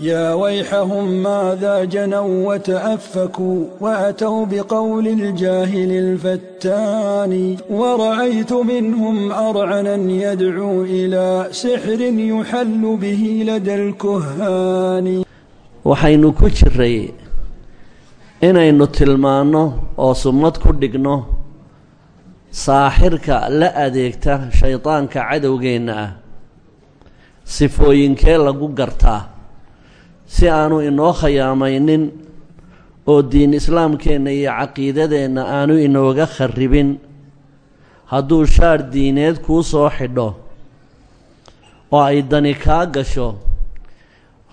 يا ويحهم ماذا جنوا وتأفكوا وأتوا بقول الجاهل الفتان ورأيت منهم أرعنا يدعو إلى سحر يحل به لدى الكهان waxaynu ku jiray inaynu tilmaanno oo sunnad ku dhigno saaxirka la adeegta shaydaanka cadowgeenna ah. Sifooyinkee lagu gartaa. Si aanu inoo khayaamaynin oo diin islaamkeenna iyo caqiidadeenna aanu inooga kharribin hadduu shaar diineed kuu soo xidho oo ay dani kaa gasho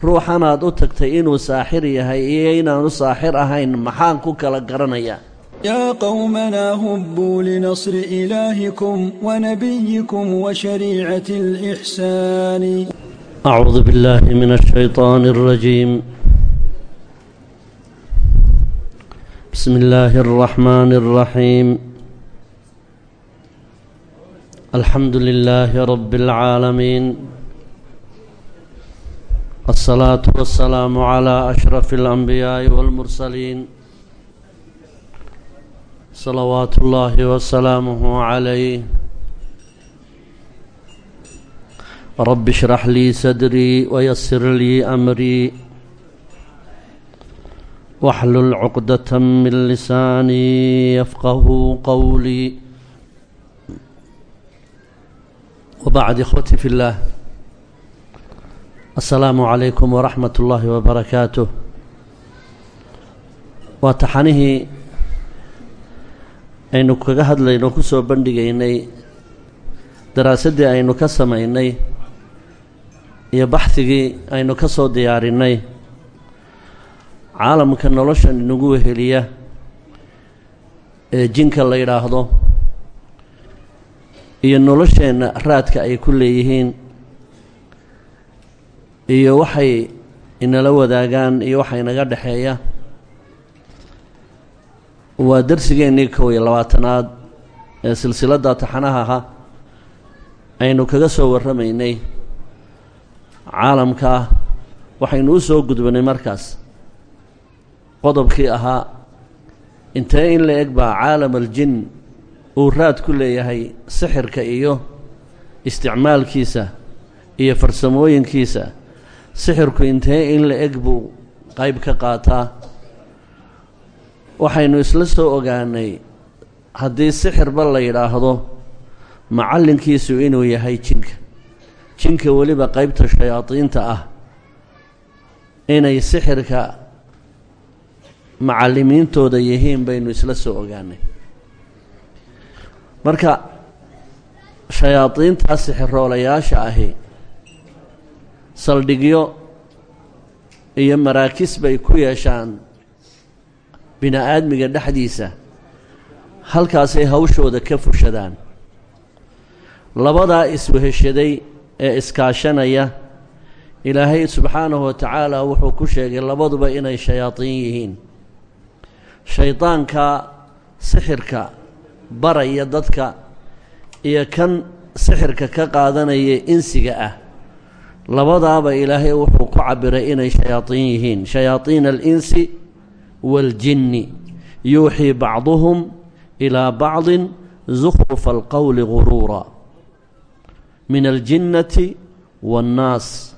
ruuxanaad u tagtay inuu saaxir yahay iyo inaanu saaxir ahayn maxaan ku kala garanayaa يا قومنا هبوا لنصر إلهكم ونبيكم وشريعة الإحسان أعوذ بالله من الشيطان الرجيم بسم الله الرحمن الرحيم الحمد لله رب العالمين الصلاة والسلام على أشرف الأنبياء والمرسلين salawaat ullaahi wasalaamuhu calayh rabbi shrax lii sadrii wayasir lii amrii waxlul cuqdata min lisaanii yafqahu qowlii wabacd ikhwati fi llaah assalaamu calaykum waraxmat ullaahi wabarakaatuh waa taxanihii aynu kaga hadlayno ku soo bandhigaynay daraasaddii aynu ka samaynay iyo baxhigii aynu ka soo diyaarinay. Caalamka noloshan inagu weheliya ee jinka la yidhaahdo iyo nolosheenna raadka ay ku leeyihiin iyo waxay inala wadaagaan iyo waxa inaga dhexeeya waa darsigeennii kow iyo labaatanaad ee silsiladda taxanaha aha aynu kaga soo warramaynay caalamka. Waxaynu u soo gudbanay markaas. Qodobkii ahaa intee in la eg baa caalam aljin uu raad ku leeyahay sixirka iyo isticmaalkiisa iyo farsamooyinkiisa. Sixirku intee in la eg buu qayb ka qaataa waxaynu isla soo ogaanay haddii sixirba la yidhaahdo macallinkiisu inuu yahay jinka. Jinka weliba qaybta shayaadiinta ah inay sixirka macallimiintooda yihiin baynu isla soo ogaanay. Marka shayaadiintaa sixiroolayaasha ahi saldhigyo iyo maraakis bay ku yeeshaan bini aadmiga dhexdiisa halkaasay hawshooda ka fushadaan. Labadaa isweheshaday ee iskaashanaya ilaahay subxaanahu wa tacaala wuxuu ku sheegay labaduba inay shayaadiin yihiin. Shaydaanka sixirka baraya dadka iyo kan sixirka ka qaadanaya insiga ah. Labadaaba ilaahay wuxuu ku cabiray inay shayaadiin yihiin. Shayaadiina alinsi waaljinni yuuxii bacduhum ilaa bacdin zukhrufa alqowli guruura min aljinnati waannaas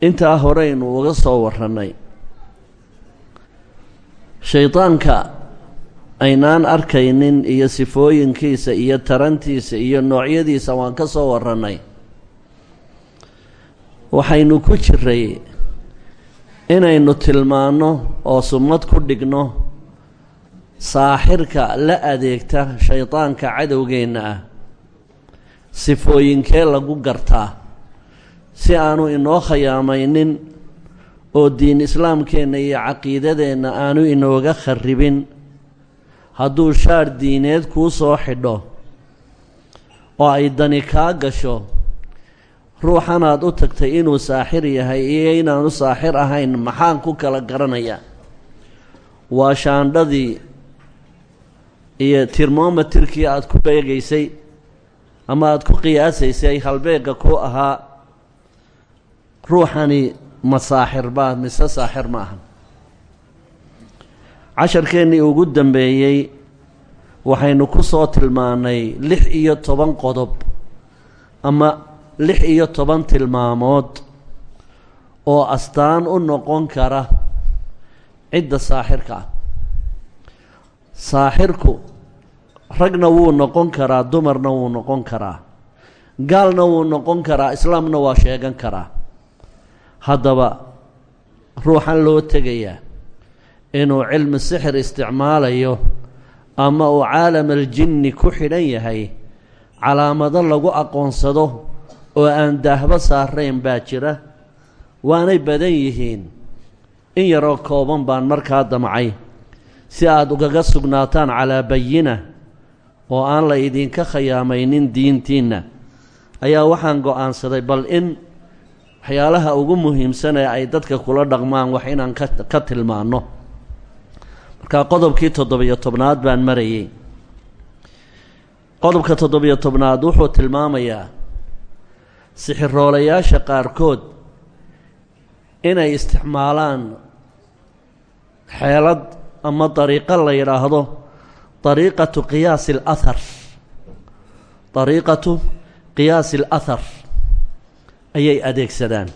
intaa horeynu uga soo warrannay shaydaanka aynaan arkaynin iyo sifooyinkiisa iyo tarantiisa iyo noocyadiisa waan ka soo warrannay waxaynu ku jiray inaynu tilmaanno oo summad ku dhigno saaxirka la adeegta shaydaanka cadowgeenna ah sifooyinkee lagu gartaa si aanu inoo khayaamaynin oo diin islaamkeenna iyo caqiidadeenna aanu inooga kharribin. Hadduu shaar diineed kuu soo xidho oo ay dani kaa gasho ruuxanaad u tagtay inuu saaxir yahay iyo inaanu saaxir ahayn maxaan ku kala garanayaa? Waa shaandhadii iyo tirmometerkii aada ku beegaysay ama aada ku qiyaasaysay halbeegga ku ahaa ruuxani ma saaxir baa mise saaxir ma aha casharkeennii ugu dambeeyey waxaynu ku soo tilmaannay lix iyo toban qodob ama lix iyo toban tilmaamood oo astaan u noqon kara cidda saaxirka ah. Saaxirku ragna wuu noqon karaa dumarna wuu noqon karaa gaalna wuu noqon karaa islaamna waa sheegan karaa. Haddaba ruuxan loo tegayaa inuu cilmi sixir isticmaalayo ama uu caalam aljinni ku xidhan yahay calaamado lagu aqoonsado oo aan daahba saarayn baa jira waanay badan yihiin. In yaroo kooban baan markaa damcay. Si aada ugaga sugnaataan calaa bayina oo aan la idinka khiyaamaynin diintiinna ayaa waxaan go'aansaday bal in waxyaalaha ugu muhiimsan ee ay dadka kula dhaqmaan wax inaan ka ka tilmaanno. Markaa qodobkii toddobiyo tobnaad baan marayey qodobka toddobiyo tobnaad wuxuu tilmaamayaa sixiroolayaasha qaarkood inay isticmaalaan xeelad ama dariiqo la yidhaahdo dariiqatu qiyaasi alahar dariiqatu qiyaasi alahar ayay adeegsadaan.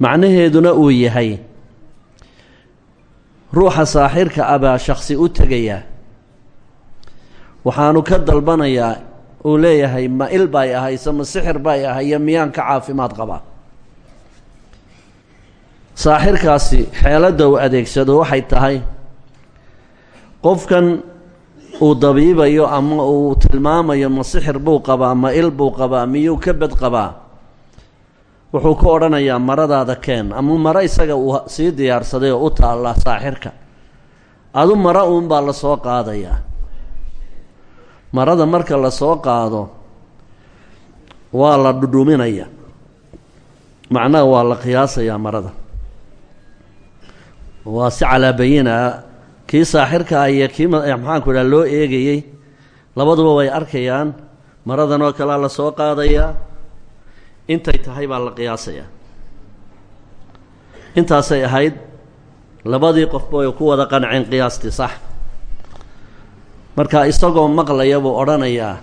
Macnaheeduna uu yahay ruuxa saaxirka ah baa shaksi u tegayaa. Waxaanu ka dalbanayaa uu leeyahay ma il bay ahayse ma sixir bay ahaya miyaan ka caafimaad qabaa? Saaxirkaasi xeeladda uu adeegsado waxay tahay qofkan uu dabiibayo ama uu tilmaamayo ma sixir buu qabaa ma il buu qabaa miyuu ka bed qabaa wuxuu ku odhanayaa maradaada keen. Ama maro isaga uu sii diyaarsaday oo u taalla saaxirka. Adu maro uunbaa la soo qaadayaa marada marka la soo qaado waa la dhudhuminaya macnaha waa la qiyaasayaa marada. Waa si calaa bayina kii saaxirka ah iyo kii maxaanku idhaha loo eegayey labaduba way arkayaan maradan oo kalea la soo qaadayaa intay tahay baa la qiyaasayaa intaasay ahayd labadii qofba way ku wada qanceen qiyaastii sax marka isagoo maqlaya buu odhanayaa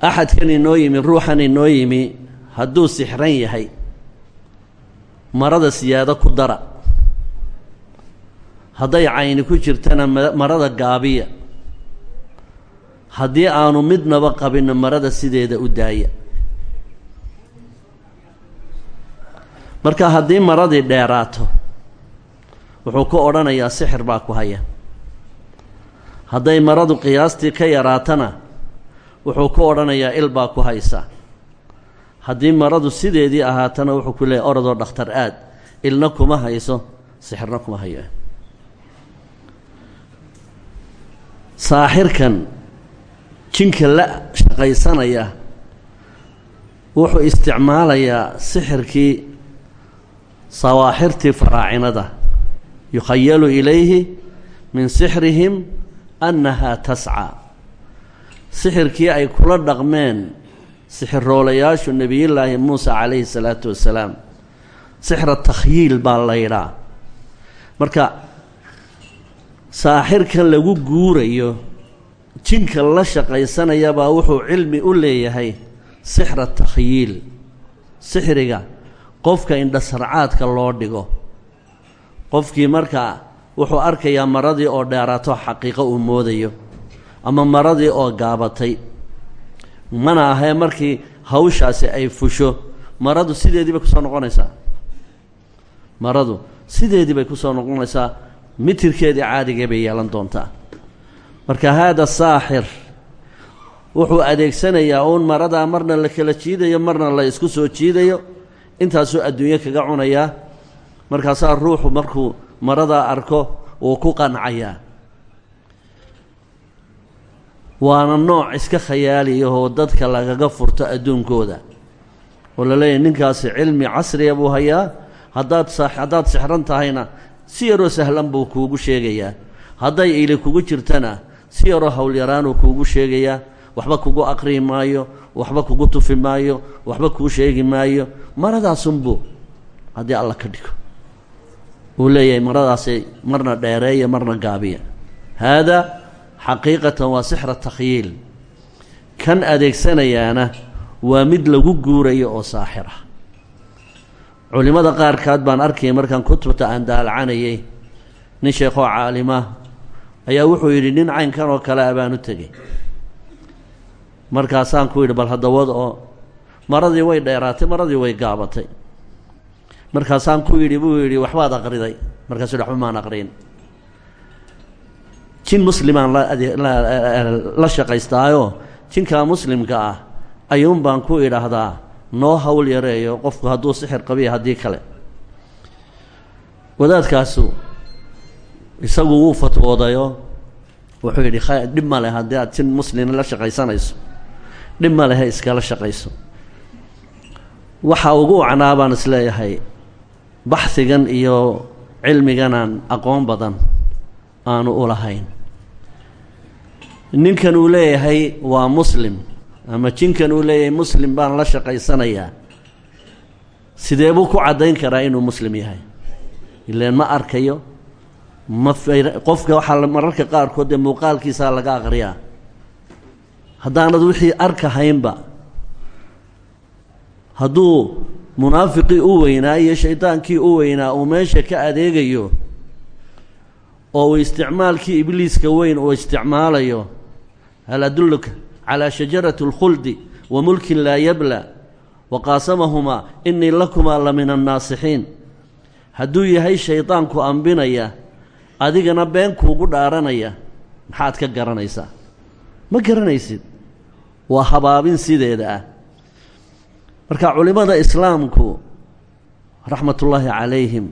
axadkan inoo yimi ruuxan inoo yimi hadduu sixran yahay marada siyaado ku dara. Hadday cayni ku jirtana marada gaabiya. Haddii aanu midnaba qabinno marada sideeda u daaya. Marka haddii maradii dheeraato wuxuu ku odhanayaa sixir baa ku haya hadday maradu qiyaastii ka yaraatana wuxuu ku odhanayaa il baa ku haysa. Haddii maradu sideedii ahaatana wuxuu ku leeyahy orodoo dhakhtar aad ilna kuma hayso sixirna kuma hayo saaxirkan jinka la shaqaysanaya wuxuu isticmaalayaa sixirkii sawaaxirtii faraacinada. Yukhayalu ilayhi min sixrihim annahaa tascaa sixirkii ay kula dhaqmeen sixiroolayaashu nebiyullaahi muusa calayhi salaatu wasalaam. Sixra takhyiil baa la yidhaa. Marka saaxirkan lagu guurayo jinka la shaqaysanayabaa wuxuu cilmi u leeyahay sixra takhyiil. Sixriga qofka indhasarcaadka loo dhigo. Qofkii markaa wuxuu arkayaa maradii oo dheeraato xaqiiqo uu moodayo ama maradii oo gaabatay. Mana ahee markii hawshaasi ay fusho maradu sideedii bay ku soo noqonaysaa. Maradu sideedii bay ku soo noqonaysaa mitirkeedii caadigee bay yeelan doontaa. Marka haada saaxir wuxuu adeegsanayaa uun maradaa marna la kala jiidayo marna la isku soo jiidayo intaasuu adduunyo kaga cunayaa. Markaasaa ruuxu markuu maradaa arko wuu ku qancayaa. Waana nooc iska khayaaliyahoo dadka lagaga furto adduunkooda. Oo la leeyahy ninkaasi cilmi casriya buu hayaa. Haddaad haddaad sixran tahayna si yaroo sahlan buu kuugu sheegayaa. Hadday ili kugu jirtana si yaroo howlyaraanuu kuugu sheegayaa. Waxba kugu aqrii maayo waxba kugu tufi maayo waxba kuu sheegi maayo. Maradaasunbu haddii alla ka dhigo uu leeyahay maradaasay marna dheereeya marna gaabiya. Haadaa xaqiiqatan waa sixra takhyiil. Kan adeegsanayaana waa mid lagu guurayo oo saaxir ah culimmada qaarkaad baan arkayay markaan kutubta aan daalacanayay nin sheekhoo caalima ayaa wuxuu yidhi nin caynkan oo kale a baan u tegey. Markaasaan ku yidhi bal haddawad oo maradii way dheeraatay maradii way gaabatay markaasaan ku yidhi buu yidhi waxbaad aqriday. Markaasu waxba maan aqriin jin muslimaan la shaqaystaayo jinkaa muslimka ah ayuun baan ku idhaahdaa noo hawl yareeyo qofku hadduu sixir qabiya haddii kale. Wadaadkaasu isagu wuu fatwoodayo wuxuu yidhi dhib ma leh haddii aad jin muslima la shaqaysanayso. Dhib ma lehe iskala shaqayso. Waxa ugu wacnaa baan is leeyahay baxhigan iyo cilmiganaan aqoon badan aanu u lahayn. Ninkan uu leeyahay waa muslim ama jinkan uu leeyahay muslim baan la shaqaysanayaa. Sidee buu ku caddayn karaa inuu muslim yahay? Ileen ma arkayo? Ma qofka waxaa mararka qaarkood dee muuqaalkiisaa laga aqriyaa. Haddaanad wixii arkahaynba hadduu munaafiqii u weynaa iyo shaydaankii u weynaa uu meesha ka adeegayo oo uu isticmaalkii ibliiska weyn uu isticmaalayo hal adulluka calaa shajarati اlkhuldi wa mulkin laa yabla wa qaasamahumaa inii lakumaa la min annaasixiin hadduu yahay shaydaanku ambinaya adigana been kuugu dhaaranaya maxaad ka garanaysaa? Ma garanaysid? Waa habaabin sideeda ah marka culimmada islaamku raxmatullaahi calayhim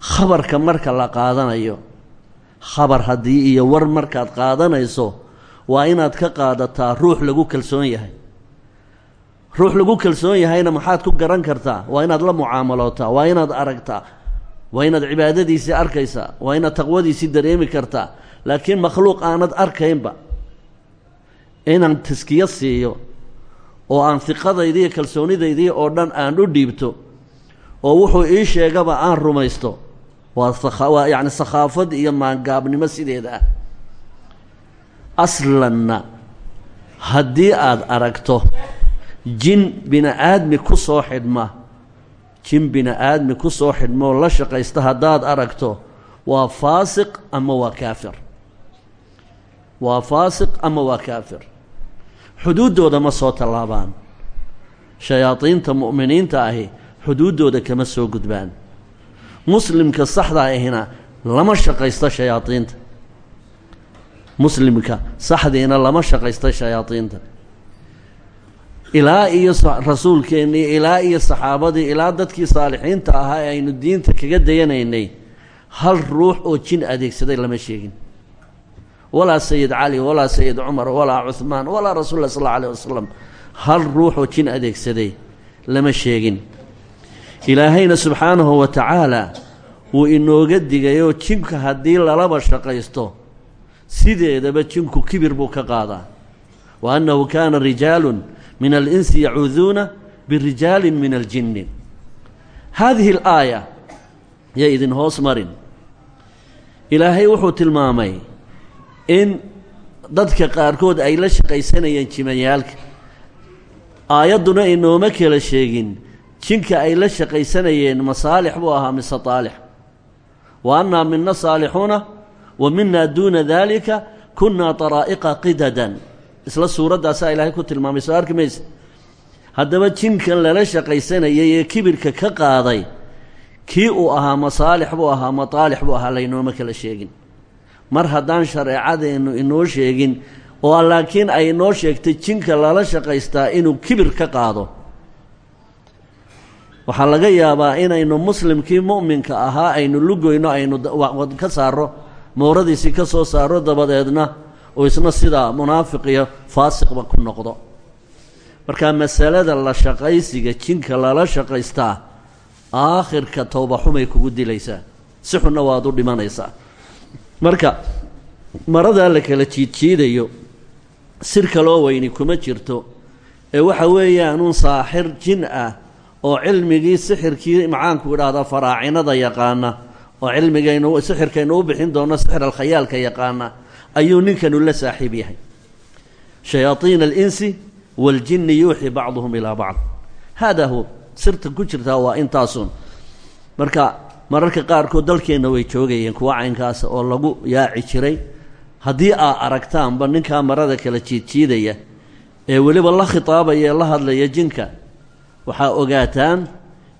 khabarka marka la qaadanayo khabar haddii iyo war markaad qaadanayso waa inaad ka qaadataa ruux lagu kalsoon yahay. Ruux lagu kalsoon yahayna maxaad ku garan kartaa? Waa inaad la mucaamalootaa waa inaad aragtaa waa inaad cibaadadiisii arkaysaa waa inaad taqwadiisii dareemi kartaa. Laakiin makhluuq aanad arkaynba inaan taskiyo siiyo oo aan hiqadaydii iyo kalsoonidaydii oo dhan aan u dhiibto oo wuxuu ii sheegaba aan rumaysto waa yacni sakhaafad iyo maangaabnimo sideeda ah. Aslanna haddii aad aragto jin bini aadmi ku soo xidhma jin bini aadmi ku soo xidhmoo la shaqaysta haddaad aragto waa faasiq ama waa kaafir? Waa faasiq ama waa kaafir xuduuddooda ma soo tallaabaan. Shayaadiinta mu'miniinta ahi xuduuddooda kama soo gudbaan. Muslimka saxda ahina lama shaqaysto shayaadiinta. Muslimka saxdiina lama shaqaysto shayaadiinta. Ilaa iyo rasuulkeennii ilaa iyo saxaabadii ilaa dadkii saalixiinta ahaa ee aynu diinta kaga dayanaynay hal ruux oo jin adeegsaday lama sheegin walaa sayid cali walaa sayid cumar walaa cuhmaan walaa rasul lah sal alla alayh wasalam hal ruuxoo jin adeegsaday lama sheegin. Ilaahayna subxaanahu wa tacaala wuu inooga digayoo jinka haddii lalaba shaqaysto sideedaba jinku kibir buu ka qaadaa. Wa annahu kaana rijaalun min alinsi yacuuduuna birijaalin min aljinni. Haadihi alaaya yay idin hoos marin. Ilaahay wuxuu tilmaamay in dadka qaarkood ay la shaqaysanayeen jimayaalka. Aayadduna inooma kala sheegin jinka ay la shaqaysanayeen masaalix buu ahaa mise taalix? Wa annaa mina saalixuuna wa minaa duuna daalika kunnaa taraa'iqa qidadan. Isla suuraddaasaa ilaahay ku tilmaamay soo arki mayse? Haddaba jinkan lala shaqaysanayay ee kibirka ka qaaday kii uu ahaa masaalix buu ahaa mataalix buu ahaa laynooma kala sheegin mar haddaan shareecadeennu inoo sheegin oo laakiin ay inoo sheegtay jinka lala shaqaystaa inuu kibir ka qaado. Waxaa laga yaabaa inaynu muslimkii mu'minka ahaa aynu lugoyno aynu ka saaro mooradiisii ka soo saaro dabadeedna oo isna sidaa munaafiq iyo faasiqba ku noqdo. Marka masalada la shaqaysiga jinka lala shaqaystaa aakhirka towba xumay kugu dilaysaa si xunna waad u dhimanaysaa marka maradaa la kala jiidjiidayo sir kaloo weyni kuma jirto ee waxa weeyaanuun saaxir jin ah oo cilmigii sixirkii macaanku idhaahda faraacinada yaqaana oo cilmigaynu sixirkaynu u bixin doono sixir alkhayaalka yaqaana ayuu ninkanu la saaxiib yahay. Shayaaiina alinsi waaljinni yuuxi bacduhum ilaa bacd. Haadaa huwa sirta ku jirtaa waa intaasun marka mararka qaarkood dalkeenna way joogayeen kuwa caynkaasa oo lagu yaaci jiray. Haddii aa aragtaanba ninkaa marada kala jiidjiidaya ee weliba la khitaabaya la hadlaya jinka waxaa ogaataan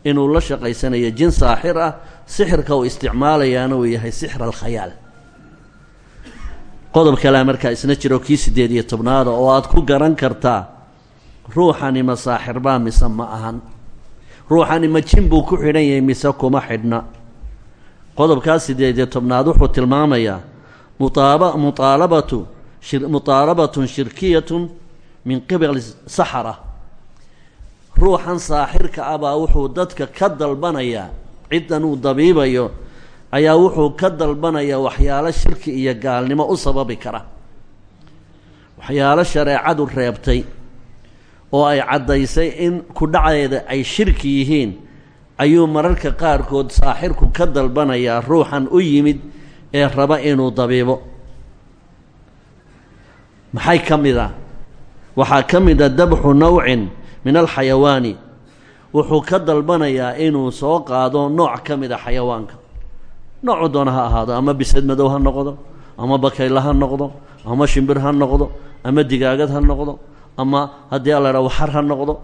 inuu la shaqaysanayo jin saaxir ah sixirka uu isticmaalayaana uu yahay sixr alkhayaal qodob kalea markaa isna jiro kii siddeed iyo tobnaada oo aad ku garan kartaa ruuxani ma saaxir baa mise ma ahan? Ruuxani ma jin buu ku xidhan yahay mise kuma xidhna qodobkaas siddeed iyo tobnaad wuxuu tilmaamayaa muaalabatun shirkiyatun min qibali saxara. Ruuxan saaxirka ah wuxuu dadka ka dalbanayaa ciddan uu dabiibayo ayaa wuxuu ka dalbanayaa waxyaalo shirki iyo gaalnimo u sababi kara. Waxyaalo shareecadu reebtay oo ay caddaysay in ku dhaceeda ay shirki yihiin ayuu mararka qaarkood saaxirku ka dalbanayaa ruuxan u yimid ee raba inuu dabiibo. Maxay ka mid a waxaa ka mid a dabxu nawcin min alxayawaani. Wuxuu ka dalbanayaa inuu soo qaado nooc ka mid a xayawaanka noocu doona ha ahaado ama bisad madow ha noqdo ama bakayla ha noqdo ama shimbir ha noqdo ama digaagad ha noqdo ama haddii alla dha waxar ha noqdo.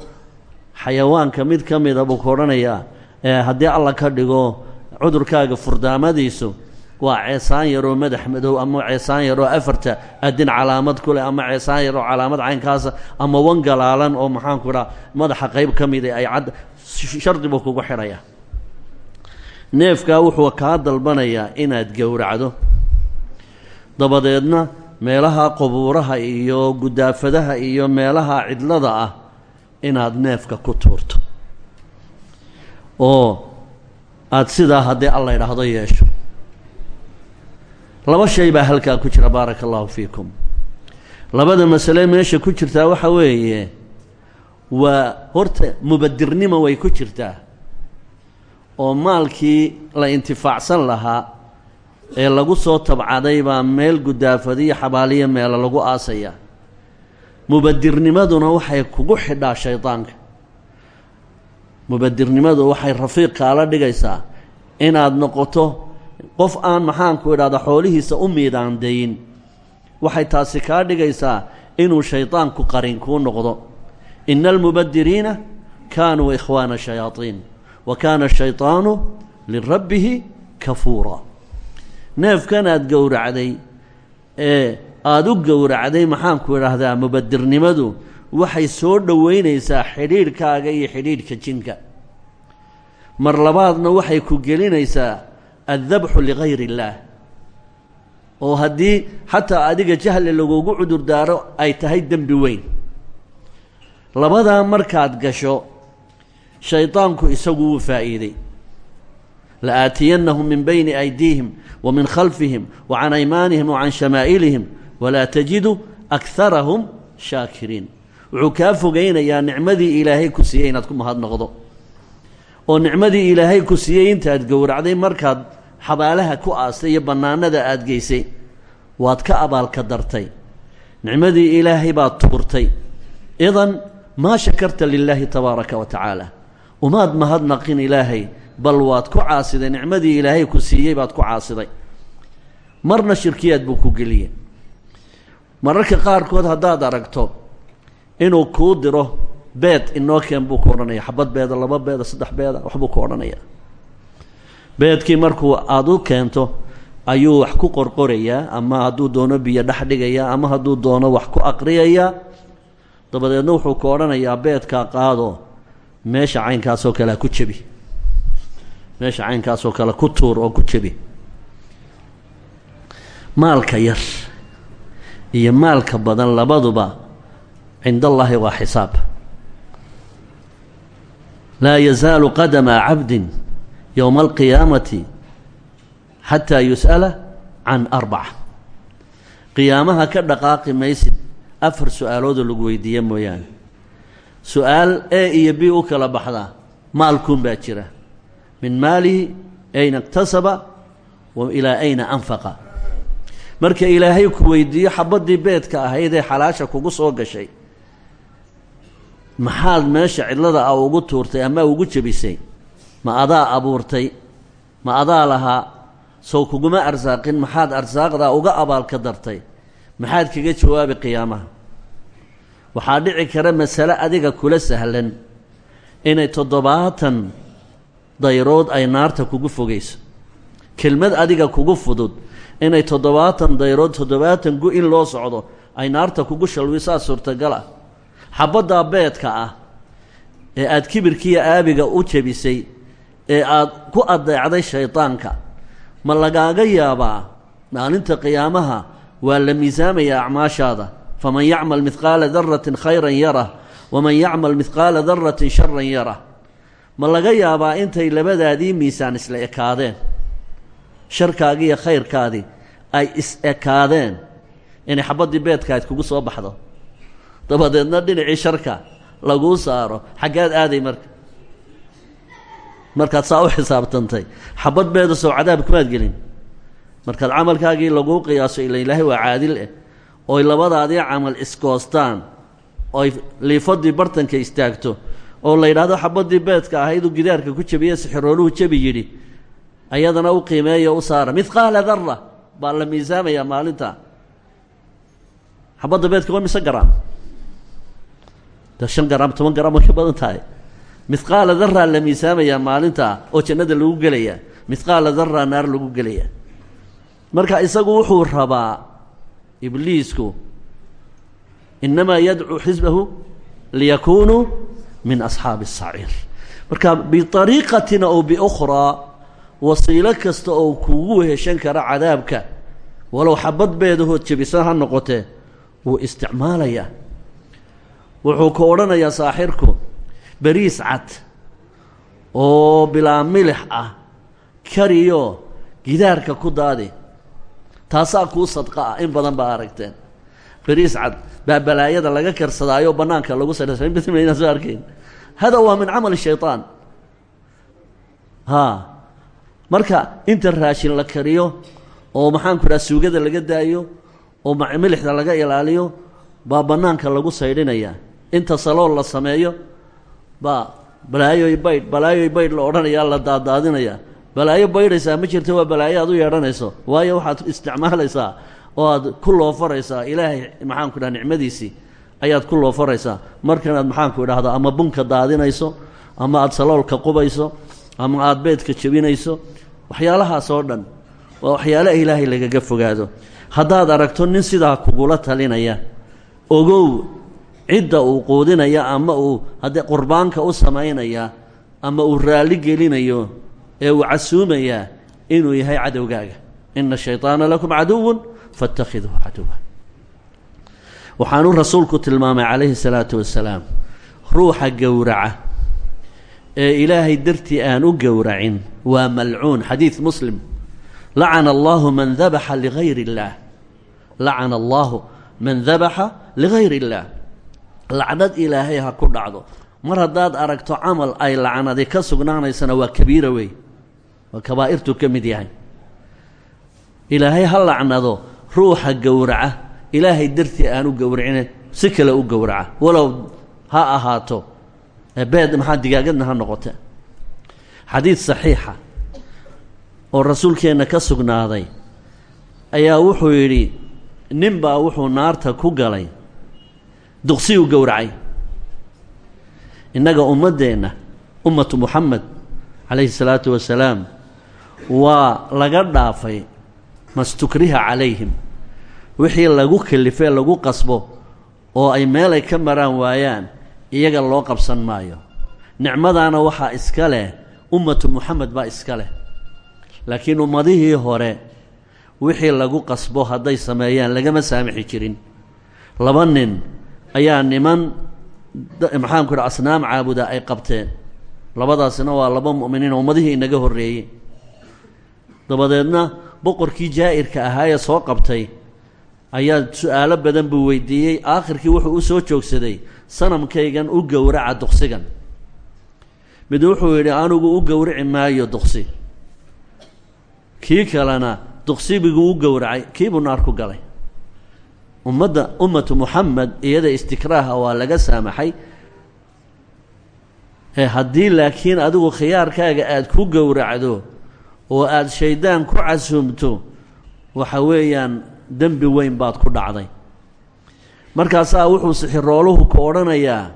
Xayawaanka mid ka mida buu ku odhanayaa haddii alla ka dhigo cudurkaaga furdaamadiisu waa ceesaan yaroo madax madow ama ceesaan yaroo afarta adin calaamad ku leh ama ceesaan yaroo calaamad caynkaasa ama wan galaalan oo maxaanku idhaa madaxa qayb ka mida ay cadd shardi buu kugu xidhaya neefkaa wuxuu kaa dalbanayaa inaad gowracdo. Dabadeedna meelaha qubuuraha iyo gudaafadaha iyo meelaha cidlada ah inaad neefka ku tuurto oo aada sidaa haddii alla idhaahdo yeesho. Laba shay baa halkaa ku jira baaraka allahu fiikum. Labada masale meesha ku jirtaa waxa weeye waa horta mubadirnima way ku jirtaa oo maalkii la intifaacsan lahaa ee lagu soo tabcaday baa meel gudaafadiyo xabaaliyo meelo lagu aasayaa mubadirnimaduna waxay kugu xidhaa shaydaanka mubadirnimadu waxay rafiiq kaala dhigaysaa inaad noqoto qof aan maxaanku idhahda xoolihiisa u miidaandayin waxay taasi kaa dhigaysaa inuu shaydaanku qarin kuu noqdo. Ina almubadiriina kaanuu ikhwaana shayaaiin wa kaana ashayطaanu lirabbihi kafuura. Neefkan aad gowracday ee aada u gowracday maxaanku idhaahdaa mubadirnimadu waxay soo dhoweynaysaa xidhiidhkaaga iyo xidhiidhka jinka. Mar labaadna waxay ku gelinaysaa addabxu ligayr illaah oo haddii xataa adiga jahli lagugu cudur daaro ay tahay dembi weyn. Labadaa markaad gasho shaydaanku isagu wuu faa'iiday. La aatiyannahum min bayni aydiihim wa min khalfihim wa can aymaanihim wa can shamaa'ilihim walaa tajidu akharahum shaakiriin wuxuu kaa fogaynayaa nicmadii ilaahay ku siiyey inaad ku mahadnoqdo oo nicmadii ilaahay ku siiyey intaad gowracday markaad xabaalaha ku aastay iyo bannaanada aad geysay waad ka abaalka dartay. Nicmadii ilaahay baad tuurtay. Idan maa shakarta lilaahi tabaaraka wa tacaala. Umaad mahadnaqin ilaahay bal waad ku caasiday. Nicmadii ilaahay ku siiyey baad ku caasiday. Marna shirkiyaad buu ku geliyey. Mararka qaarkood haddaad aragto inuu kuu diro beed inoo keen buu ku odhanaya xabad beeda laba beeda saddex beeda waxbuu ku odhanaya. Beedkii markuu aada u keento ayuu wax ku qorqorayaa ama hadduu doono biyo dhex dhigayaa ama hadduu doono wax ku aqriyayaa dabadeedna wuxuu ku odhanayaa beedkaa qaado meesha caynkaasoo kale ku jebi. Meesha caynkaasoo kale ku tuur oo ku jebi. Maalka yar iyo maalka badan labaduba cind allaahi waa xisaab laa yazaalu qadama cabdin yowma alqiyaamati xataa yus'ala can arbaca qiyaamaha ka dhaqaaqi maysid afar su'aaloodoo lagu weydiiya mooyaane su'aal a iyo b u kala baxdaa maalkuun baa jira min maalihi ayna iktasaba wa ilaa ayna anfaqa marka ilaahay ku weydiiyo xabaddii beedka ahayd xalaasha kugu soo gashay maxaad meesha cidlada a ugu tuurtay ama ugu jebisay? Ma adaa abuurtay? Ma adaa lahaa? Sow kuguma arsaaqin maxaad arsaaqdaa uga abaalka dartay? Maxaad kaga jawaabi qiyaamaha? Waxaa dhici kara masale adiga kula sahlan. Inay toddobaatan dayrood ay naarta kugu fogayso. Kelmad adiga kugu fudud. Inay toddobaatan dayrood toddobaatan gu in loo socdo ay naarta kugu shalwisaa suurtagal ah xabaddaa beedka ah ee aad kibirkiiyo aabiga u jebisay ee aad ku adeecday shaydaanka ma lagaaga yaabaa maalinta qiyaamaha waa la miisaamayaa acmaashaada. Faman yacmal midqaala daratin khayran yarah waman yacmal midqaala daratin sharan yarah. Ma laga yaabaa intay labadaadii miisaan isla ekaadeen? Sharkaagii iyo khayrkaadii ay is ekaadeen. Inay xabaddii beedkaad kugu soo baxdo dabadeedna dhinacii sharka laguu saaro xaggaad aaday marka. Markaad saa u xisaabtantay xabad beeda cadaab kumaad gelin. Markaad camalkaagii laguu qiyaaso ila ilaahay waa caadil eh oy labadaadii camal iskoostaan oy liifadii bartanka istaagto oo la yidhaahdo xabadii beedka ahayduu gidaarka ku jabiye sixirooluhu jabi yidhi ayadana u qiimeeyo u saara. Midqaala dara baa la miisaamayaa maalinta. Xabadda beedka waa mise garaam shan garaam toban garaam way ka badan tahay. Midqaala daraa la miisaamayaa maalinta oo jannada lagu gelayaa. Midqaala daraa naar lagu gelayaa. Marka isagu wuxuu rabaa ibliisku inamaa yadcuu xisbahu liyakunuu min asxaabi الsaciir marka biariiqatin ow biukhraa wasiilo kasta oo kugu heshan kara cadaabka walow xabad beedahood jebisan ha wuu isticmaalayaa wuxuu ku odhanayaa saaxirku beriis cad oo bilaa milix ah kariyo gidaarka ku daadi taasaa kuu sadqa ah in badan baa aragteen. Beriis cad baa balaayada laga karsadaayo bannaanka lagu sadhasayna soo arkayn hada waa min camali shayطaan haa marka inta raashin la kariyo oo maxaanku idhaha suugada laga daayo oo milixda laga ilaaliyo baa bannaanka lagu saydhinayaa inta salool la sameeyo baa balaayoy baydh balaayoy baydh la odhanayaa la daadaadinayaa. Balaayo baydhaysaa ma jirta waa balaayo aad u yeedhanayso. Waayo waxaad isticmaalaysaa oo aad ku loofaraysaa. Ilaahay maxaanku idhaha nicmadiisii ayaad ku loofaraysaa. Markanaad maxaanku idhahda ama bunka daadinayso ama aad saloolka qubayso ama aad beedka jebinayso waxyaalahaas oo dhan waa waxyaale ilaahay lagaga fogaado. Haddaad aragto nin sidaa kugula talinaya ogow cidda uu quudinaya ama uu haddee qurbaanka u samaynaya ama uu raalli gelinayo ee uu casuumayaa inuu yahay cadowgaaga ina shayطaana lakum caduwun faاtakhiduuhu caduwa waxaanuu rasuulku tilmaamay calayhi الsalaatu wasalaam ruuxa gowraca ee ilaahay dartii aan u gowracin waa malcuun xadiid muslim lacana allahu man dabaxa ligayr اllaah lacana allahu man dabaxa ligayr اllaah lacnad ilaahay ha ku dhacdo. Mar haddaad aragto camal ay lacnadi ka sugnaanaysana waa kabiira wey waa kabaa'irtuu ka mid yahay. Ilaahay ha lacnado ruuxa gowraca. Ilaahay dartii aan u gowracine si kale u gowraca. Walow ha ahaato beed maxaa digaagadna ha noqote. Xadiid saxiixa oo rasuulkeenna ka sugnaaday ayaa wuxuu yidhi nin baa wuxuu naarta ku galay duqsiyuu gowracay. Innaga ummaddeenna ummatu muxamed calayhi salaatu wasalaam waa laga dhaafay mastukriha calayhim. Wixii lagu kalifee lagu qasbo oo ay meelay ka maraan waayaan iyaga loo qabsan maayo. Nicmadaana waxaa iska leh ummatu muxamed baa iska leh. Laakiin ummadihii hore wixii lagu qasbo hadday sameeyaan lagama saamixi jirin. Laba nin ayaa niman maxaanku idha asnaam caabuda ay qabteen. Labadaasina waa laba mu'miniin ummadihii inaga horreeyey. Dabadeedna boqorkii jaa'irka ahaa ee soo qabtay ayaa su'aalo badan buu weydiiyey aakhirkii wuxuu u soo joogsaday sanamkaygan u gowraca duqsigan. Mid wuxuu yidhi anigu u gowrici maayo duqsi. Kii kalena duqsibiguu u gowracay kiibuu naar ku galay ummadda ummatu muxamed iyada istikraaha waa laga saamaxay. Ee haddii laakiin adigu khiyaarkaaga aada ku gowracdo oo aada shaydaan ku casuumto waxa weeyaan dembi weyn baad ku dhacday. Markaasaa wuxuu sixirooluhu ku odhanayaa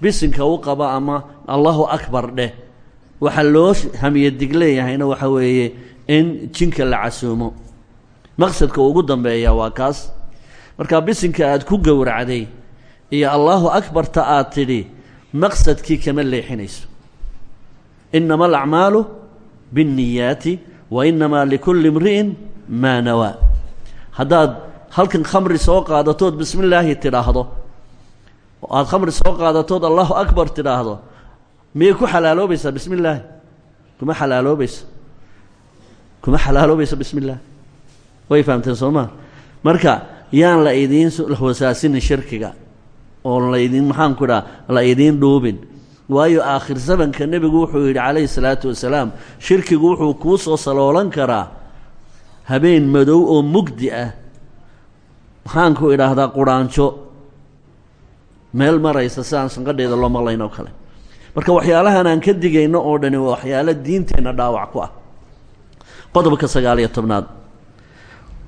bisinka u qaba ama allahu akbar dheh. Waxaa loo hamiye dig leeyahayna waxa weeye in jinka la casuumo. Maqsadka ugu dambeeya waa kaas markaa bisinka aad ku gowracday iyo allahu akbarta aad tidhi maqsadkii kama leexinayso. Inama alacmaalu biاnniyaati wa inamaa likulli imri'in maa nawaa. Haddaad halkan khamri soo qaadatood bismi illaahi tidhaahdo aada khamri soo qaadatood allahu akbar tidhaahdo miyay ku xalaaloobaysaa bismi kuma xalaaloobayso kuma xalaaloobayso bismi way fahamteen soo marka yaan la idiin hosaasinin shirkiga oo laydin maxaan ku dhaha la idiin dhuubin waayo aakhir zamanka nebigu wuxuu yidhi calayhi salaatu wasalaam shirkigu wuxuu kuu soo saloolan karaa habeen madow oo mugdi ah. Maxaanku idhaahdaa quraanjo. Meel maraysa sidaan sanqadheeda loo maqlayn oo kale. Marka waxyaalahan aan ka digayno oo dhani waa waxyaalo diinteenna dhaawac ku ah. Qodobka sagaal iyo tobnaad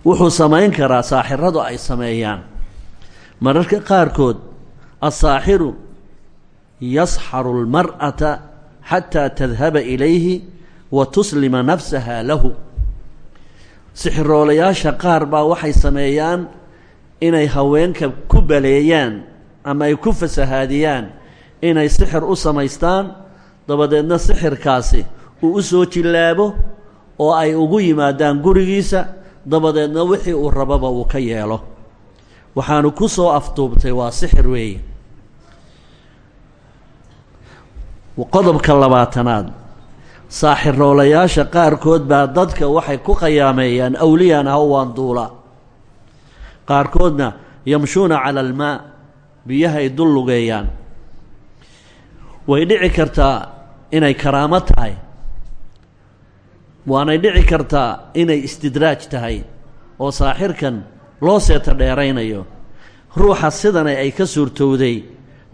wuxuu samayn karaa saaxiradu ay sameeyaan. Mararka qaarkood asaaxiru yasxaru اlmar'ata xataa tadhaba ilayhi wa tuslima nafsaha lahu. Sixiroolayaasha qaar baa waxay sameeyaan inay haweenka ku baleeyaan ama ay ku fasahaadiyaan inay sixir u samaystaan dabadeedna sixirkaasi uu u soo jillaabo oo ay ugu yimaadaan gurigiisa dabadeedna wixii uu rababa uu ka yeelo. Waxaanu ku soo afduubtay waa sixir weeye. Qodobka labaatanaad saaxiroolayaasha qaarkood baa dadka waxay ku khayaameeyaan awliyaan ah waan duula. Qaarkoodna yamshuuna cala almaa biyahay dul lugeeyaan. Way dhici kartaa inay karaamo tahay waanay dhici kartaa inay istidraaj tahay oo saaxirkan loo seeta dheeraynayo. Ruuxa sidana ay ka suurtowday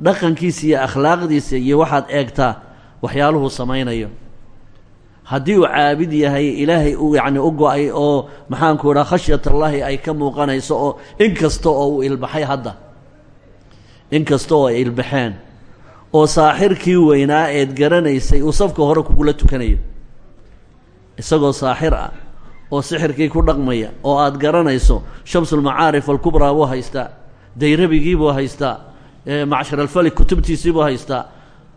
dhaqankiisa iyo akhlaaqdiisa iyo waxaad eegtaa waxyaaluhu samaynayo. Haddii uu caabid yahay ilaahay uu yacni u go'ay oo maxaanku idhaha khashyat allaahi ay ka muuqanayso oo in kasta oo uu ilbaxay hadda. In kasta oo ay ilbaxeen. Oo saaxirkii weynaa eed garanaysay uu safka hore kugula tukanayo isagoo saaxir ah oo sixirkii ku dhaqmaya oo aad garanayso shamsulmacaarif alkubraa buu haystaa dayrabigii buu haystaa macshar alfali kutubtiisii buu haystaa.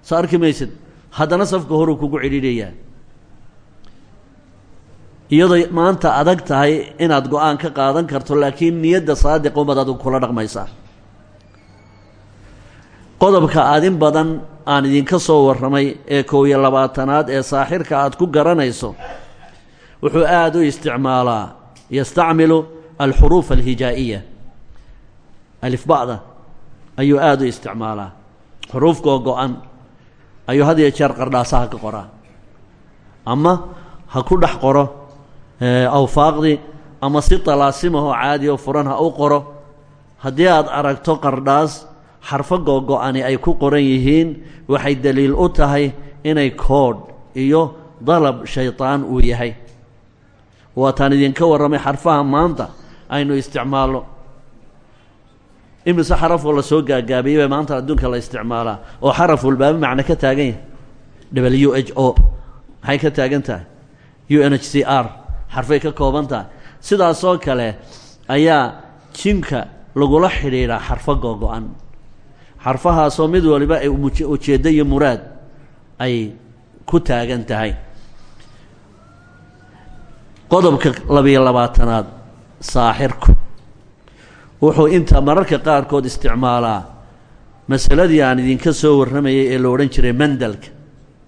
Sa arki maysid haddana safka horuu kugu celinayaa iyadoo maanta adag tahay inaad go'aan ka qaadan karto laakiin niyadda saadiq umad adigu kula dhaqmaysaa qodobka aad in badan aan idinka soo warramay ee kow iyo labaatanaad ee saaxirka aad ku garanayso wuxuu aada u isticmaalaa yastacmilu alxuruuf alhijaa'iya alifba'da ayuu aada u isticmaalaa. Xuruufkoo go-an ayuu had iyo jeer qardhaasaha ka qoraa. Ama ha ku dhex qoro awfaaqdii ama si talaasimahoo caadi oo furan ha u qoro. Haddii aad aragto qardhaas xarfo googo-ani ay ku qoran yihiin waxay daliil u tahay inay koodh iyo dalab shaydaan uu yahay waataan idinka warramay xarfaha maanta aynu isticmaalno imise xarafoo la soo gaagaabiyey baa maanta adduunka la isticmaalaa. Oo xaraf walbaaba macno ka taagan yahay. W h o. Maxay ka taagan tahay? U n h c r. Xarfay ka kooban tahay. Sidaasoo kale ayaa jinka lagula xidhiidhaa xarfo googo-an xarfahaasoo mid waliba ay ujeeddo ay ku taagan tahay qodobka labiyo labaatanaad saaxirku. Wuxuu inta mararka qaarkood isticmaalaa masaladii aan idinka soo warramayay ee la odhan jiray mandelka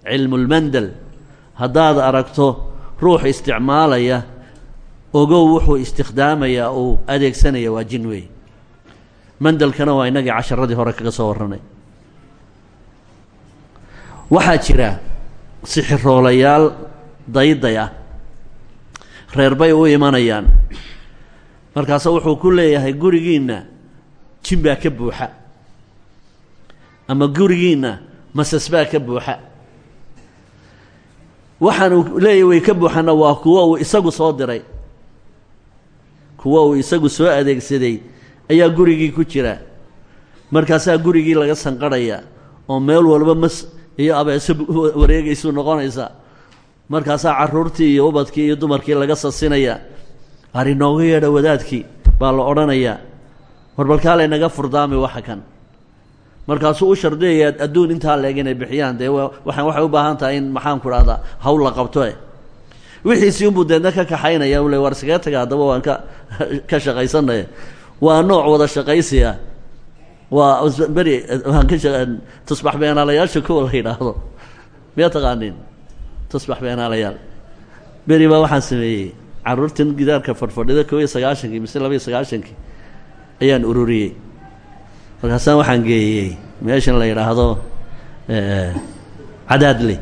cilmulmandel haddaad aragto ruux isticmaalaya ogow wuxuu istikhdaamayaa uu adeegsanaya waa jin wey mandalkana waa inagii casharadii hore kaga soo warranay. Waxaa jira sixiroolayaal dayday ah reer bay u imanayaan. Markaase wuxuu ku leeyahay gurigiinna jin baa ka buuxa. Ama gurigiinna masas baa ka buuxa. Waxaanu leeyahy way ka buuxana waa kuwo uu isagu soo diray. Kuwo uu isagu soo adeegsaday ayaa gurigii ku jira. Markaasaa gurigii laga sanqarhaya oo meel walba mas iyo abeeso wareegaysu noqonaysa markaasaa carruurtii iyo ubadkii iyo dumarkii laga sasinaya ari nooga yeedha wadaadkii baa la odhanayaa. Warbalkaalay naga furdaami waxa kan. Markaasuu u shardiyaya adduun intaa leeg inay bixiyaan. Dee waxaan waxay u baahan tahay in maxaan ku dhahdaa hawl la qabto eh. Wixiisii unbuu deedna ka kaxaynaya u le war iskaga taga haddaba waan ka ka shaqaysanaya waa nooc wada shaqaysi ah waa beri waan ka tusbax beenaalayaasha kuwa la yidhaahdo. Miyaa taqaaniin tusbax beenaalayaal beri baa waxaan sameeyey. Carruurtan gidaarka fadhfadhida koo iyo sagaashankii mise laba iyo sagaashankii ayaan ururiyey. Markaasaan waxaan geeyey. Meeshan la yidhaahdo cadaadle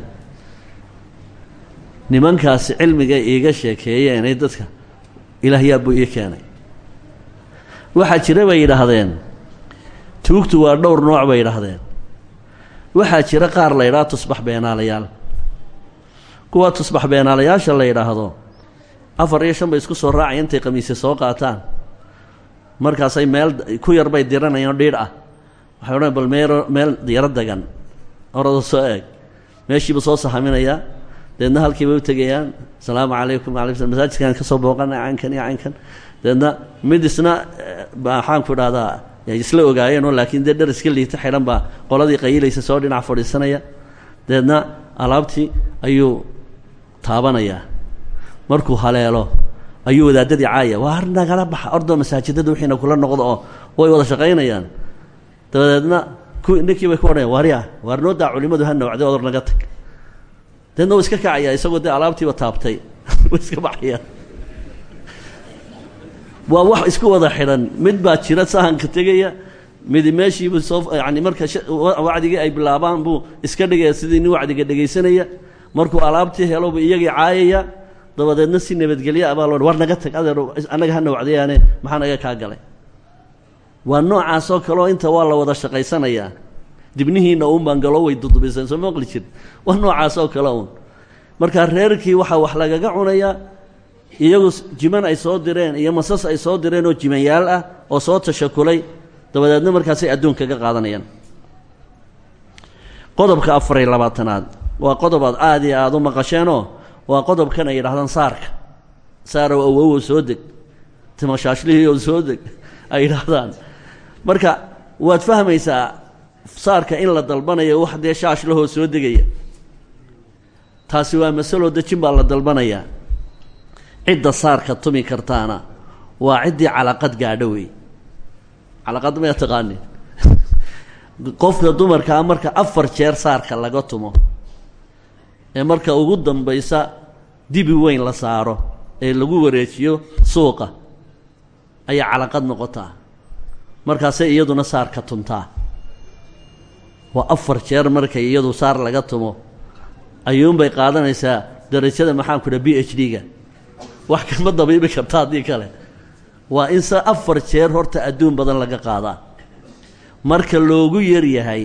nimankaasi cilmiga iiga sheekeeyeenay dadka ilaah yaabbuu ii keenay. Waxaa jira bay yidhaahdeen. Tuugtu waa dhowr nooc bay yidhaahdeen. Waxaa jira qaar la yidhaha tusbax beenaalayaal kuwa tusbax beenaalayaasha la yidhaahdo afar iyo shan bay isku soo raacaya intay khamiisya soo qaataan. Markaasay meel ku yar bay diranayaan dhiidh ah. Waxay odhan bal meel meel yaro degan orada soo eeg. Meeshiiba soo sahaminayaa deedna halkiiba u tegayaan. Asalaamu calaykum alaykum masaajidkaan ka soo booqana caynkan iyo caynkan deedna mid isna maxaan ku idhahdaa isla ogaayeenoo laakiin dee dhar iska liita xidhan baa qoladii qayilaysa soo dhinac fadhiisanaya. Deedna alaabtii ayuu taabanayaa markuu haleelo ayuu wadaadadii caaya waar nagala baxa ordoo masaajidada wixiina kula noqdo oo way wada shaqaynayaan. Dabadeedna ninkii bay ku odhanayan waarya waar noo daa culimadu ha nawacday odor naga tag. Deedna wuu iska kacayaa isagoo dee alaabtiiba taabtay. Wuu iska baxayaa waa wax isku wada xidhan. Mid baa jira sahanka tegaya midi meeshiibuu soo yani marka wacdigii ay bilaabaan buu iska dhigaya sidii nin wacdiga dhegaysanaya markuu alaabtii helo buu iyagii caayaya dabadeedna si nabadgelyo abaa loo war naga tag adeer annaga hana wacdayaane maxaa naga kaa galay. Waa noocaasoo kaleo inta waa la wada shaqaysanayaa. Dibnihiinna uun baan galo way dudubiseen soo maqli jir waa noocaasoo kale uun. Marka reerkii waxaa wax lagaga cunayaa iyagu jiman ay soo direen iyo masas ay soo direen oo jimanyaal ah oo soo tashakulay dabadeedna markaasay adduun kaga qaadanayaan. Qodobka afar iyo labaatanaad waa qodob aad aada u maqasheenoo waa qodobkan ay yidhahdaan saarka. Saarow awowow soo deg timashaashlihii oo soo deg ay yidhaahdaan. Marka waad fahmaysaa saarka in la dalbanayo wax dee shaashlahoo soo degaya. Taasi waa masaloo dejin baa la dalbanayaa. Cidda saarka tumi kartaana waa ciddii calaqad gaadho wey. Calaqad maya taqaanin qofka dumarkaa marka afar jeer saarka laga tumo ee marka ugu dambaysa dibi weyn la saaro ee lagu wareejiyo suuqa ayaa calaqad noqotaa. Markaasay iyaduna saarka tuntaa. Waa afar jeer markay iyadu saar laga tumo ayuunbay qaadanaysaa darajada maxaan ku dhaha b h d-ga. Wax kama dabiibi karta haddii kale. Waa in se afar jeer horta adduun badan laga qaadaa. Marka loogu yar yahay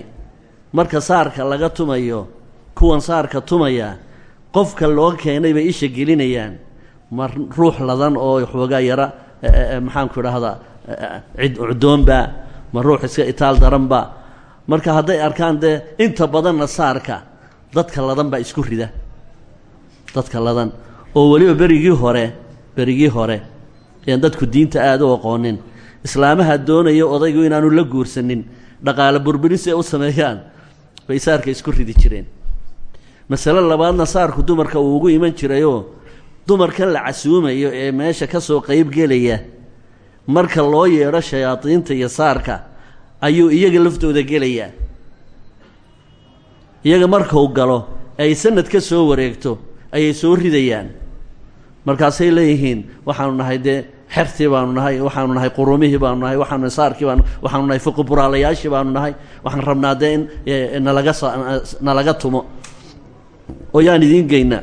marka saarka laga tumayo kuwan saarka tumaya qofka loo keenay bay isha gelinayaan. Ma ruux ladan oo xoogaa yara maxaanku idhaahdaa cid ucdoonba ma ruux iska itaal daranba. Marka hadday arkaan dee inta badanna saarka dadka ladan baa isku rida. Dadka ladan oo weliba berigii hore berigii hore ean dadku diinta aada u aqoonin. Islaamaha doonaya odaygu inaanu la guursanin dhaqaale burburis ee u sameeyaan bay saarka isku ridi jireen masale labaadna saarku dumarka uu ugu iman jirayoo dumarkan la casuumayo ee meesha ka soo qayb gelaya marka loo yeedho shayaadiinta iyo saarka ayuu iyaga laftooda gelayaa. Iyaga markuu galo ay sanad ka soo wareegto ayay soo ridayaan. Markaasay leeyihiin waxaanu nahay dee xertii baanu nahay waxaanu nahay qurumihii baanu nahay waxaanu saarkii baanu waxaanu nahay fuquburaalayaashii baanu nahay waxaan rabnaa dee in nalaga nalaga tumo oo yaan idiin geynaa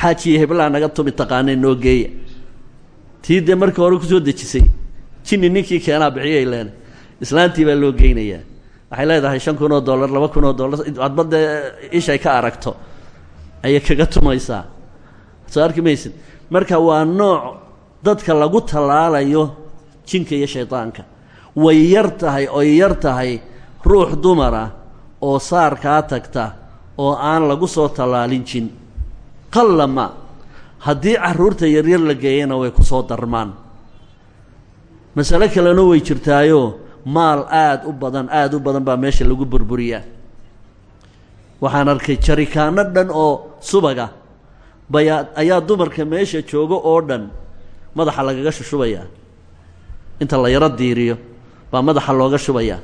xaajiyo heblaa naga tumi taqaanay noo geeya tii dee markii hore ku soo dejisay jinni ninkii keenaa bixiyay leena islaantii baa loo geynayaa. Waxay leedahay shan kun oo dollar laba kun oo dollar adba dee ishay ka aragto ayay kaga tumaysaa. Soo arki maysid? Marka waa nooc dadka lagu tallaalayo jinka iyo shaydaanka way yar tahay oy yar tahay ruux dumara oo saarkaa tagta oo aan lagu soo tallaalin jin. Qallama haddii carruurta yaryar la geeyana way ku soo darmaan. Masale kalena way jirtaayo maal aada u badan aada u badan baa meesha lagu burburiyaa. Waxaan arkay jarikaano dhan oo subaga bayaa ayaa dumarka meesha jooga oo dhan madaxa lagaga shushubayaa inta la yaro diiriyo baa madaxa looga shubayaa.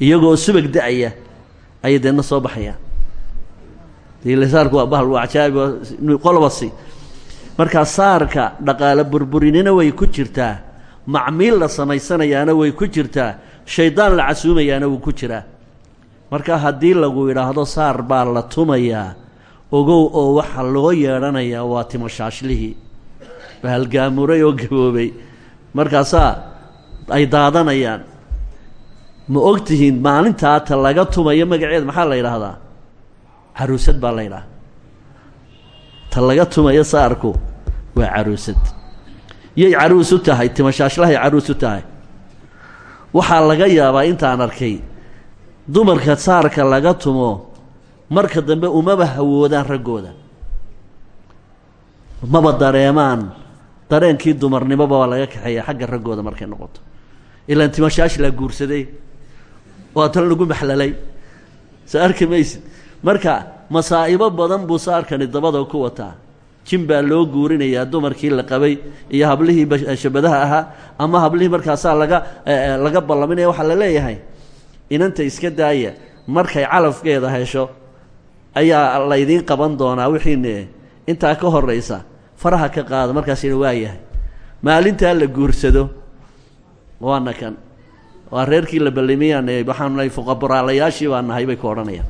Iyagoo subag da'aya ayay deedna soo baxayaan diilisaarku waa bahal waa cajaaib qolbasi markaa saarka dhaqaale burburinina way ku jirtaa. Macmiil la samaysanayaana way ku jirtaa. Shaydaan la casuumayaana wuu ku jiraa. Marka haddii lagu idhaahdo saar baa la tumayaa ogow oo waxa loo yeedhanayaa waa timashaashlihii bahalgaamuray oo gaboobay. Markaasaa ay daadanayaan. Ma og tihiin maalintaa ta laga tumayo magaceed maxaa la yidhaahdaa caruusad baa la ydhaha ta laga tumayo saarku waa caruusad. Yay caruus u tahay timashaashlahay caruus u tahay. Waxaa laga yaabaa intaan arkay dumarka saarka laga tumo marka dambe umaba hawoodaan raggooda. Maba dareemaan dareenkii dumarnimoba waa laga kaxeeya xagga raggooda markay noqoto. Ilaan timashaash laa guursaday waa tan lagu maxlalay. Soo arki maysid marka masaa'ibo badan buu saarkani dabada ku wataa. Jin baa loo guurinayaa dumarkii la qabay iyo hablihii shabadaha ahaa ama hablihii markaasaa laga laga ballaminaya waxaa la leeyahay. Inanta iska daaya markay calafkeeda hesho ayaa laydiin qaban doonaa wixiine intaa ka horaysa faraha ka qaada markaasina waa yahay. Maalintaa la guursado. Waana kan. Waa reerkii la ballimiyaan waxaanu nahay fuqabaraalayaashii baa nahay bay ku odhanayaan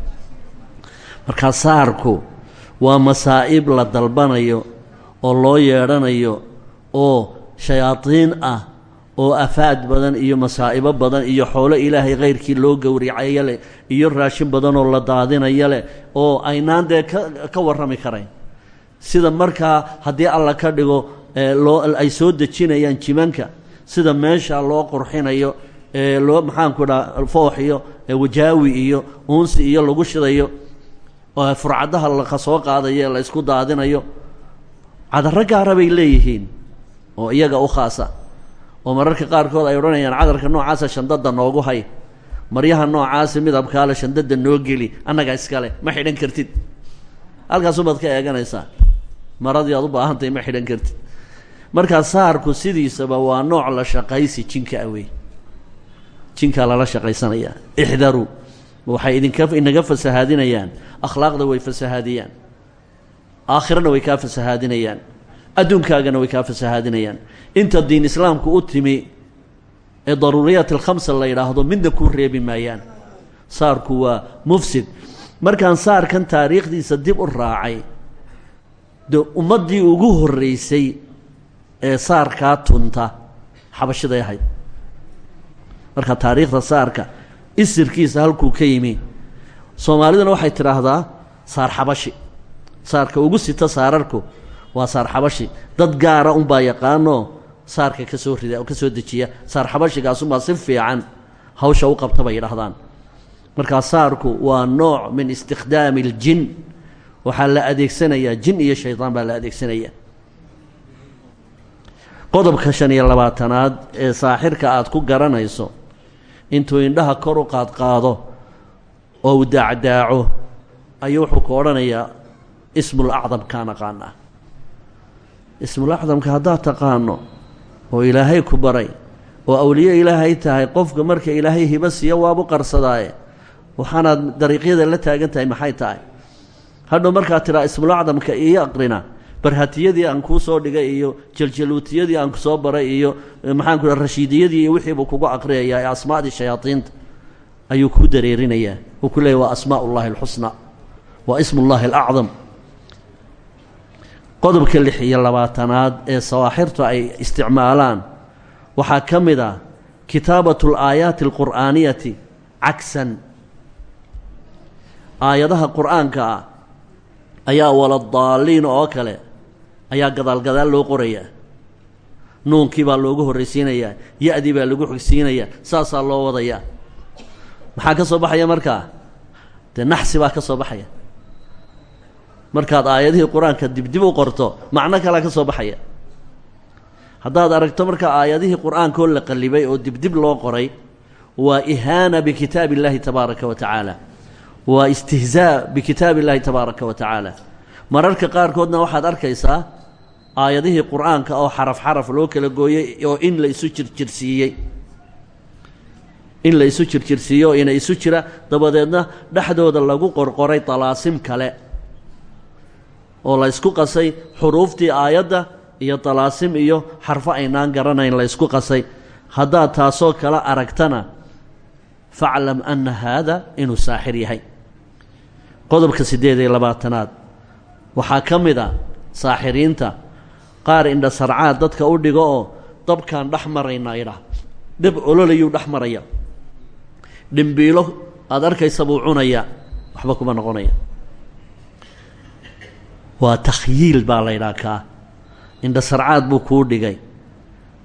markaa saarku waa masaa'ib la dalbanayo oo loo yeedhanayo oo shayaadiin ah oo afaad badan iyo masaa'ibo badan iyo xoolo ilaahay khayrkii loo gowricayo leh iyo raashin badan oo la daadinayo leh oo aynaan dee ka ka warrami karayn sida markaa haddii alla ka dhigo loo ay soo dejinayaan jimanka sida meesha loo qurxinayo loo maxaanku dhaa foox iyo wajaawi iyo uunsi iyo lagu shidayo furcadaha laka soo qaadayo ee la isku daadinayo cadarro gaara bay leeyihiin oo iyaga u khaasa. Oo mararka qaarkood ay odhanayaan cadarka noocaasa shandada noogu hay maryaha noocaasi midabkaale shandada noo geli annaga iskale ma xidhan kartid. Halkaasubaad ka eeganaysaa. Maradii aad u baahantahay ma xidhan kartid. Markaa saarku sidiisaba waa nooc la shaqaysi jinka awey. Jinkaa lala shaqaysanayaa. Ixdaruu waxay idinka inaga fasahaadinayaan. Akhlaaqda way fasahaadiyaan. Aakhirana way kaa fasahaadinayaan. Adduunkaagana way kaa fasahaadinayaan. Inta diin islaamku u timi ee daruuriyaat alkhamsa la yidhaahdo midna kuu reebi maayaan. Saarku waa mufsid. Markaan saarkan taariikhdiisa dib u raacay de ummaddii ugu horreysay ee saarkaa tunta xabashiday ahayd. Marka taariikhda saarka isirkiisa halkuu ka yimi. Soomaaliduna waxay tidhaahdaa saar xabashi. Saarka ugu sita saararku waa saar xabashi. Dad gaara unbaa yaqaanoo saarka ka soo rida ka soo dejiya. Saar xabashigaasunbaa si fiican hawsha u qabta bay yidhahdaan markaa saarku waa nooc min istikhdaami اljin waxaa la adeegsanayaa jin iyo shaydaan baa la adeegsanaya. Qodobka shan iyo labaatanaad ee saaxirka aad ku garanayso intuu indhaha kor u qaadqaado oo uu daacdaaco ayuu wuxuu ku odhanayaa ismul acdam kaan aqaanaa ismul acdamka haddaad taqaano oo ilaahay ku baray oo awliye ilaahay tahay qofka marka ilaahay hibo siiya waabu qarsadaaye waxaanaad dariiqyada la taagan tahay maxay tahay? Hadhow markaad tidhaa ismul acdamka iyo aqrina barhatiyadii aan kuu soo dhigay iyo jaljaluutiyadii aan ku soo baray iyo maxaanku raa rashiidiyadii iyo wixiibuu kugu aqriyayaa ee asmaadii shayaadiinta ayuu kuu dareerinayaa. Uu ku leeyay waa asmaa ullahi alxusna waa ismu ullahi alacdam. Qodobka lix iyo labaatanaad ee sawaaxirtu ay isticmaalaan waxaa ka mid ah kitaabatu alaayaati alqur'aaniyati cagsan. Aayadaha qur'aanka ah ayaa waladaaliin oo kale ayaa gadaal gadaal loo qorayaa. Nuunkii baa loogu horraysiinayaa ya-dii baa lagu xigsiinayaa saasaa loo wadayaa. Maxaa ka soo baxaya markaa dee naxsi baa ka soo baxaya. Markaad aayadihii qur'aanka dibdib u qorto macno kalea ka soo baxaya. Haddaad aragto marka aayadihii qur'aankoo la qallibay oo dibdib loo qoray waa ihaana bikitaabi illaahi tabaaraka wa tacaala. Waa istihzaa bikitaab illaahi tabaaraka wa tacaala. Mararka qaarkoodna waxaad arkaysaa aayadihii qur'aanka oo xaraf xaraf loo kala gooyey oo in la isu jirjirsiiyey. In la isu jirjirsiiyo oo ina isu jira dabadeedna dhexdooda lagu qorqoray dalaasim kale oo la ysku qasay xuruuftii aayadda iyo dalaasim iyo xarfo aynaan garanayn la ysku qasay. Haddaad taasoo kala aragtana faclam anna haada inuu saaxir yahay. Qodobka siddeed iyo labaatanaad. Waxaa ka mid a saaxiriinta qaar indha sarcaad dadka u dhigo oo dabkaan dhex maraynaa idhah dhib ololayuu dhex maraya. Dhimbiilo aada arkaysa buu cunaya. Waxba kuma noqonaya. Waa takhyiil baa la ydhaha kaa. Indha sarcaad buu kuu dhigay.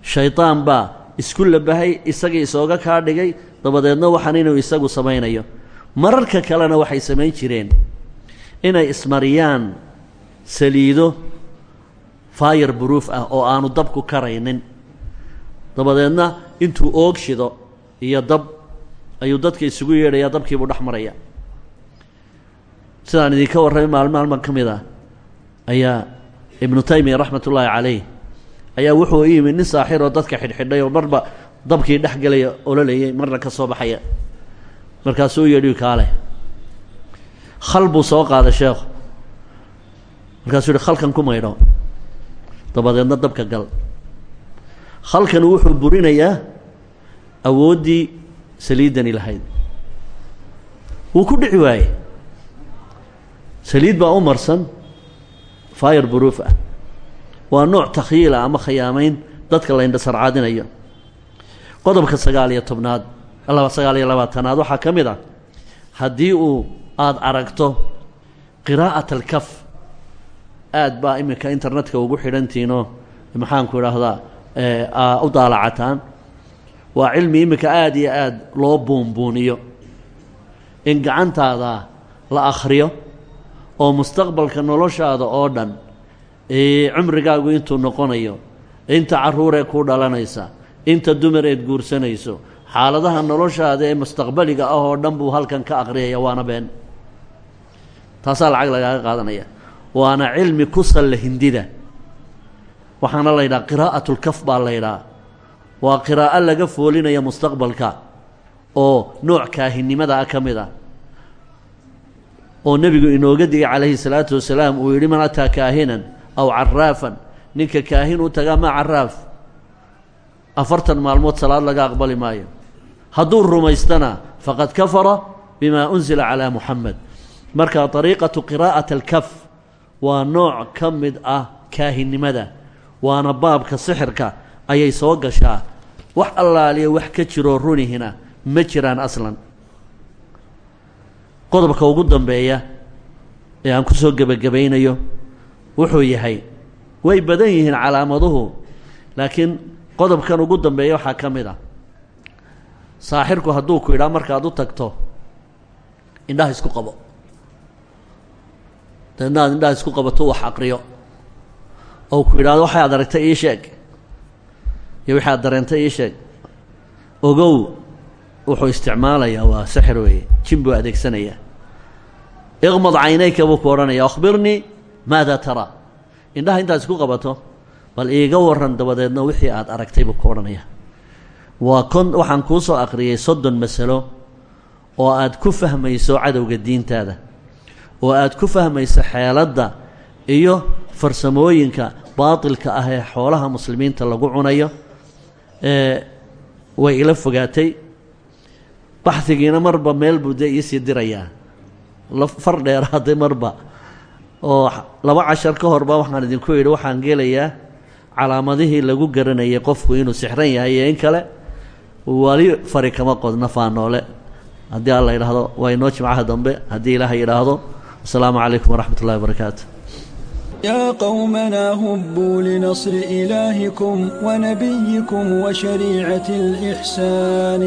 Shaydaan baa isku labahay isagii isooga kaa dhigay. Dabadeedna waxaan inuu isagu samaynayo. Mararka kalena waxay samayn jireen. Inay ismariyaan saliido fayar ah oo aanu dabku karaynin. Dabadeedna intuu oog shido iyo dab ayuu dadka isugu yeedhayaa dabkiibuu dhex maraya. Sidaan idinka warramay maalin maalman ka mid ah ayaa ibnu taymiya raxmat ullaahi calayh ayaa wuxuu u yimid nin saaxiroo dadka xidhxidhay oo marba dabkii dhex gelaya ololayay marna ka soo baxaya. Markaasuu yidhi kaale khal buu soo qaaday sheekhu markaasuu yihi khalkan ku maydho dabadeedna dabka gal. Khalkanu wuxuu burinayaa awooddii saliiddani lahayd. Wuu ku dhici waaye saliid baa u marsan fire bruuf ah. Waa nooc takhyiila ama khiyaamayn dadka la indhasarcaadinayo qodobka sagaal iyo tobnaad sagaal iyo labaatanaad waxaa ka mid ah haddii uu aada aragto qiraa'at alkaf aad baa iminka internetka ugu xidhantiinoo maxaanku idhaahdaa u daalacataan. Waa cilmi iminka aada iyo aada loo buunbuuniyo. In gacantaada la akhriyo oo mustaqbalka noloshaada oo dhan cumrigaagu intuu noqonayo inta carruuree kuu dhalanaysa inta dumareed guursanayso xaaladaha noloshaada ee mustaqbaliga ah oo dhan buu halkan ka aqriyaya waana been. Taasaa lacag lagaaga qaadanaya waana cilmi ku salla hindida. Waxaana la yidhaha qiraa'atulkaf baa la ydhaha waa qiraa'o laga foolinaya mustaqbalka oo nooc kaahinnimada ah ka mid ah. Oo nebigu inooga digay calayhi salaatu wasalaam uu yidhi man ataa kaahinan aw caraafan ninka kaahin u tagaa ma caraaf afartan maalmood salaad laga aqbali maayo. Hadduu rumaystana faqad kafara bima unzila calaa muxamed marka dariiqatu qiraa'at alkaf waa nooc ka mid ah kaahinnimada waana baabka sixirka ayay soo gashaa. Wax allaaliya wax ka jiroo runihina ma jiraan aslan. Qodobka ugu dambeeya ee aan ku soo gebagabaynayo wuxuu yahay way badan yihiin calaamaduhu laakiin qodobkan ugu dambeeya waxaa ka mid ah. Saaxirku hadduu ku idhaa markaad u tagto indhaha isku qabo dabeedna aad indhaha isku qabato wax aqriyo. Oo ku idhaahdo waxaad aragtay ii sheeg. Iyo wixi aad dareentay ii sheeg. Ogow wuxuu isticmaalayaa waa sixir weeye. Jin buu adeegsanayaa iqmad caynayka buu ku odhanaya. Akhbirnii maada tara? Indhaha intaad isku qabato bal iiga waran dabadeedna wixii aad aragtay buu ku odhanaya. Waa kon waxaan kuu soo akhriyey soddon masalo oo aad ku fahmayso cadowga diintaada oo aad ku fahmayso xeeladda iyo farsamooyinka baatilka ah ee xoolaha muslimiinta lagu cunayo way ila fogaatay. Baxhigiina marba meel buu dee iisii dirayaa. Far dheeraaday marba. Oo laba cashar ka horba waxaan idinku yidhi waxaan gelayaa calaamadihii lagu garanayay qofku inuu sixran yahay iyo in kale wali fari kama qodna faanoole haddii alla yidhaahdo waa inoo jimcaha dambe haddii ilaaha yidhaahdo asalaamu calaykum waraxmat ullahi wabarakaatu يا قومنا هبوا لنصر إلهكم ونبيكم وشريعة الإحسان